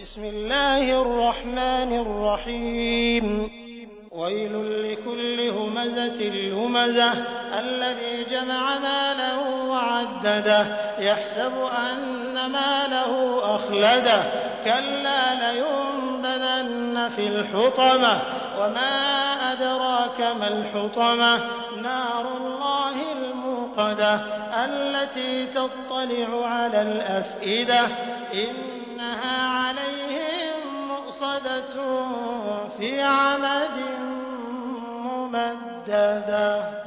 بسم الله الرحمن الرحيم. ويل لكل همزة لمزة الذي جمع ماله وعدده. يحسب أن ماله أخلده. كلا لينبذن في الحطمة. وما أدراك ما الحطمة. نار الله الموقدة التي تطلع على الأفئدة. إنها في عمد ممددة.